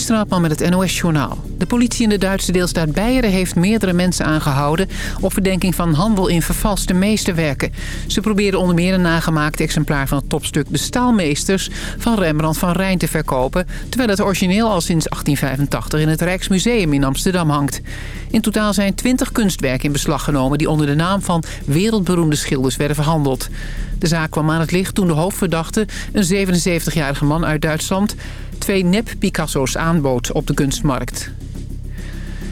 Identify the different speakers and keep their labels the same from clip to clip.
Speaker 1: Straatman met het NOS-journaal. De politie in de Duitse deelstaat Beieren heeft meerdere mensen aangehouden... op verdenking van handel in vervalste meesterwerken. Ze probeerden onder meer een nagemaakt exemplaar van het topstuk... De Staalmeesters van Rembrandt van Rijn te verkopen... terwijl het origineel al sinds 1885 in het Rijksmuseum in Amsterdam hangt. In totaal zijn 20 kunstwerken in beslag genomen... die onder de naam van wereldberoemde schilders werden verhandeld. De zaak kwam aan het licht toen de hoofdverdachte, een 77-jarige man uit Duitsland... twee nep-Picasso's aanbood op de kunstmarkt.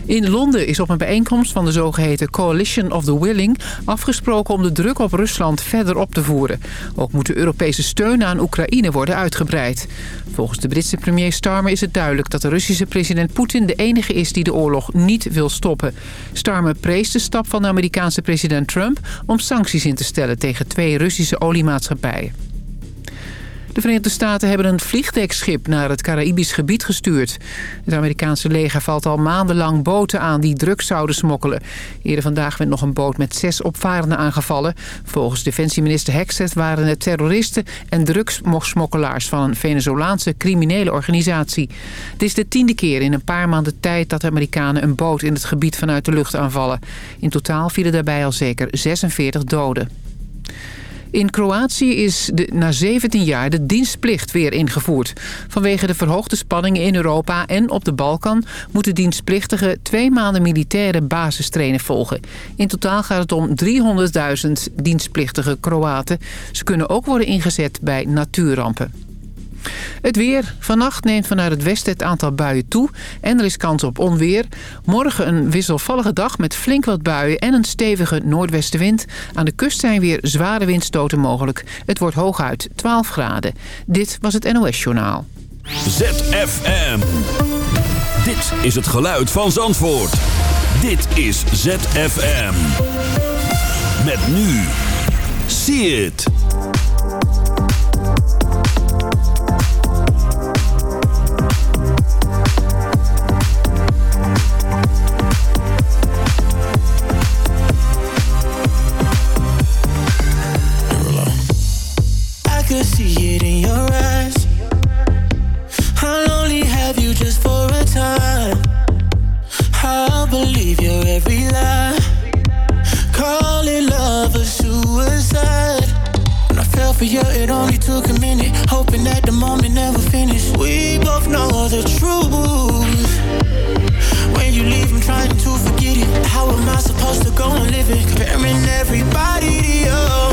Speaker 1: In Londen is op een bijeenkomst van de zogeheten Coalition of the Willing... afgesproken om de druk op Rusland verder op te voeren. Ook moet de Europese steun aan Oekraïne worden uitgebreid. Volgens de Britse premier Starmer is het duidelijk dat de Russische president Poetin... de enige is die de oorlog niet wil stoppen. Starmer prees de stap van de Amerikaanse president Trump... om sancties in te stellen tegen twee Russische oliemaatschappijen. De Verenigde Staten hebben een vliegdekschip naar het Caraïbisch gebied gestuurd. Het Amerikaanse leger valt al maandenlang boten aan die drugs zouden smokkelen. Eerder vandaag werd nog een boot met zes opvarenden aangevallen. Volgens defensieminister Hexet waren het terroristen en drugssmokkelaars van een Venezolaanse criminele organisatie. Het is de tiende keer in een paar maanden tijd dat de Amerikanen een boot in het gebied vanuit de lucht aanvallen. In totaal vielen daarbij al zeker 46 doden. In Kroatië is de, na 17 jaar de dienstplicht weer ingevoerd. Vanwege de verhoogde spanningen in Europa en op de Balkan... moeten dienstplichtigen twee maanden militaire basistrainen volgen. In totaal gaat het om 300.000 dienstplichtige Kroaten. Ze kunnen ook worden ingezet bij natuurrampen. Het weer. Vannacht neemt vanuit het westen het aantal buien toe. En er is kans op onweer. Morgen een wisselvallige dag met flink wat buien en een stevige noordwestenwind. Aan de kust zijn weer zware windstoten mogelijk. Het wordt hooguit 12 graden. Dit was het NOS Journaal.
Speaker 2: ZFM. Dit is het geluid van Zandvoort. Dit is ZFM. Met nu. See it.
Speaker 3: For you, it only took a minute. Hoping that the moment never finished. We both know the truth. When you leave, I'm trying to forget it. How am I supposed to go and live it? Comparing everybody to you.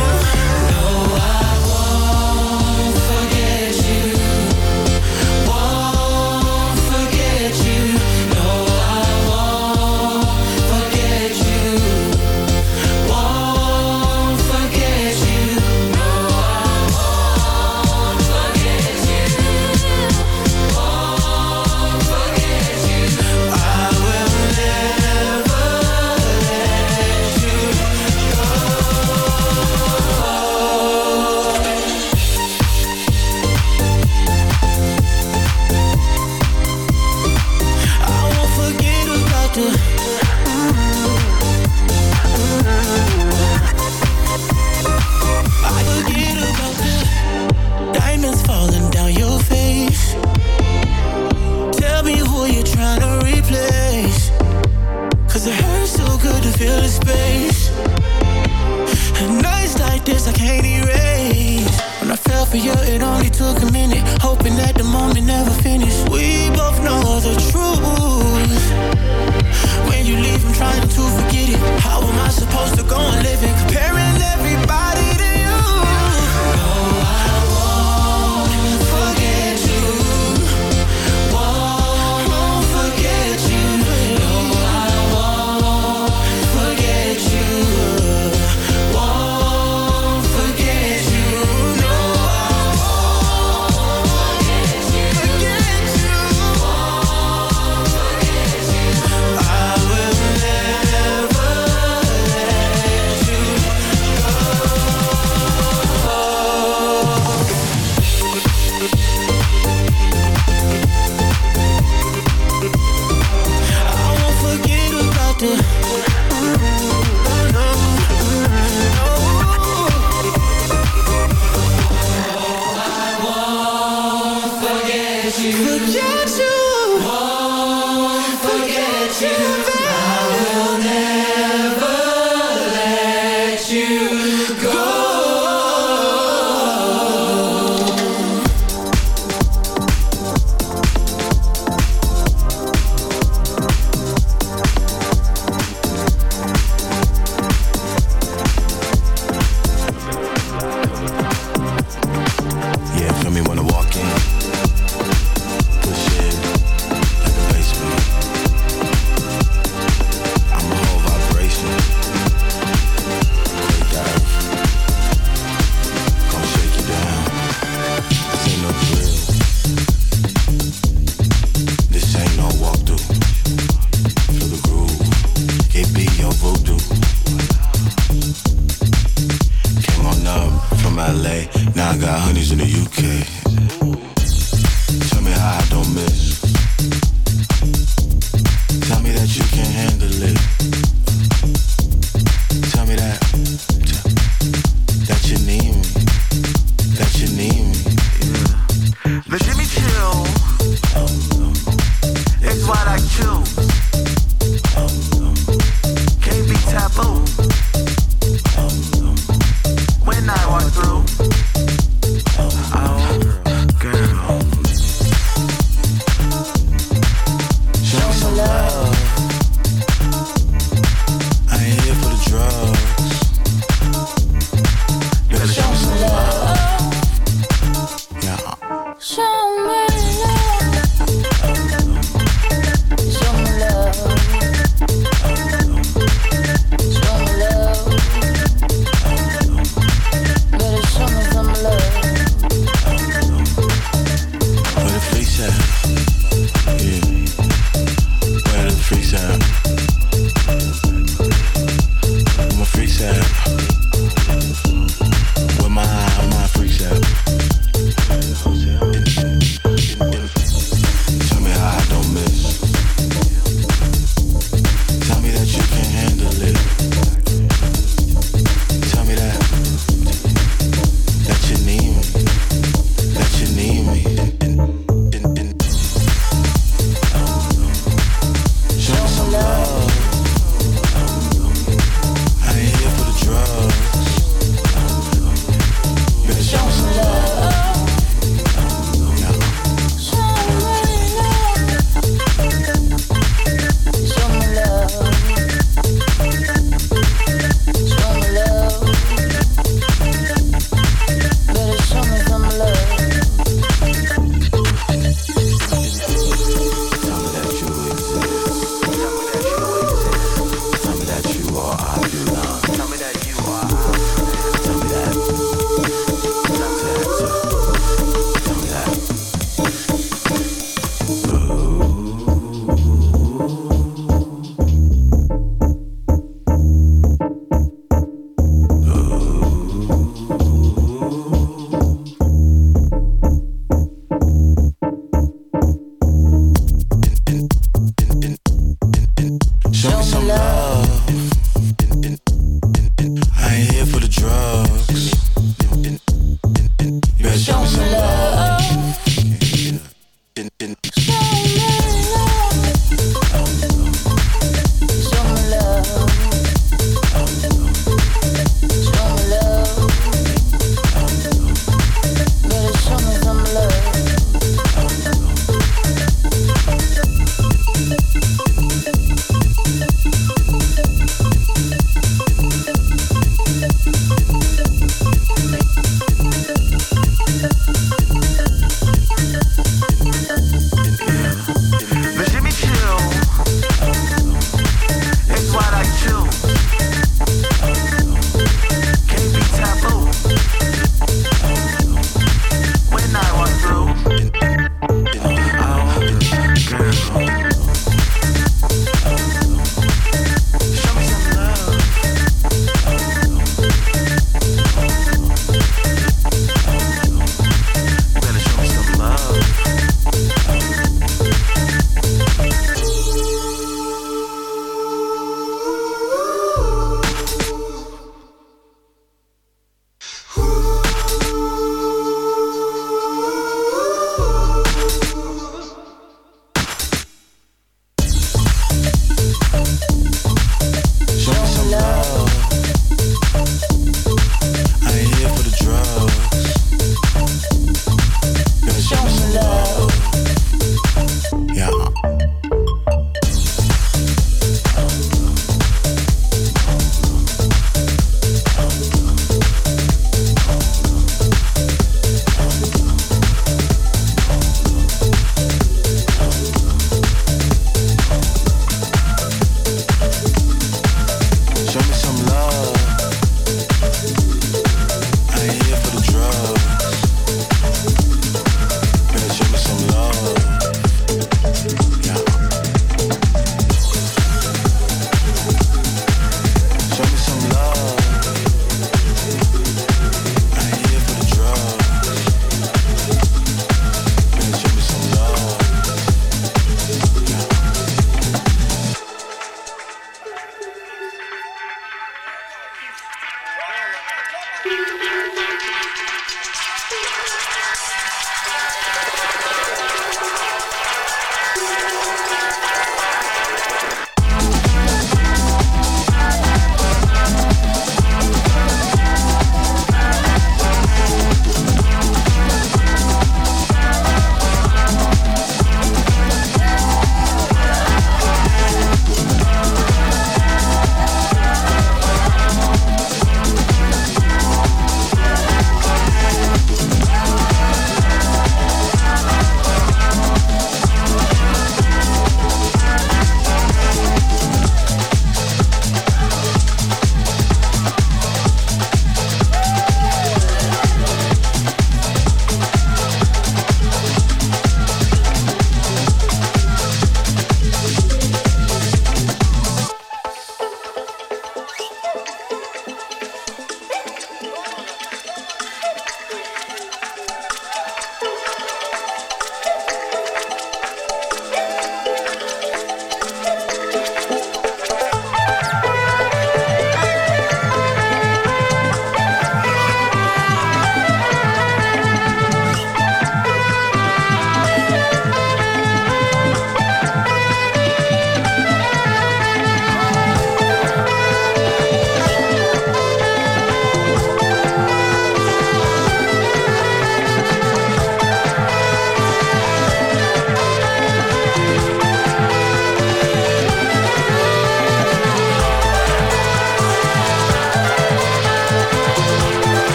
Speaker 4: When I
Speaker 5: fell for you, it only took a minute. Hoping that the moment never finished. We both know the truth. When you leave, I'm
Speaker 6: trying to forget it. How am I supposed to
Speaker 7: go on
Speaker 6: living? Comparing everybody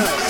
Speaker 2: Good.